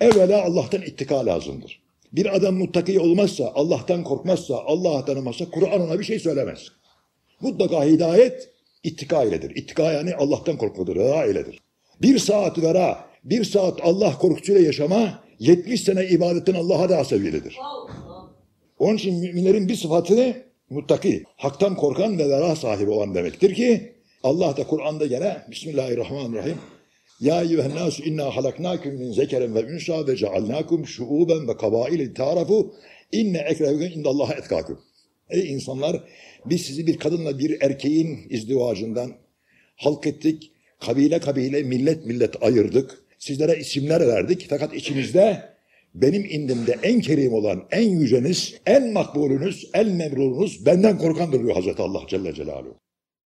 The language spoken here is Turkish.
Evvela Allah'tan ittika lazımdır. Bir adam muttaki olmazsa, Allah'tan korkmazsa, Allah'ı tanımazsa Kur'an ona bir şey söylemez. Mutlaka hidayet ittika iledir. İttika yani Allah'tan korkmadır, vera iledir. Bir saat vera, bir saat Allah korkusuyla yaşama, 70 sene ibadetin Allah'a daha sevgilidir. Onun için müminlerin bir sıfatı muttaki, haktan korkan ve vera sahibi olan demektir ki Allah da Kur'an'da gene Bismillahirrahmanirrahim Ya eyyühen nasu inna halaknakum min zekeren ve ünsa ve cealnakum şuuben ve kabaile tarafu inne ekrevekum indallaha etkakum. Ey insanlar biz sizi bir kadınla bir erkeğin izdivacından halk ettik. Kabile kabile millet millet ayırdık. Sizlere isimler verdik. Fakat içinizde benim indimde en kerim olan, en yüceniz, en makbulünüz, en memrununuz benden korkandır diyor Hazreti Allah Celle Celaluhu.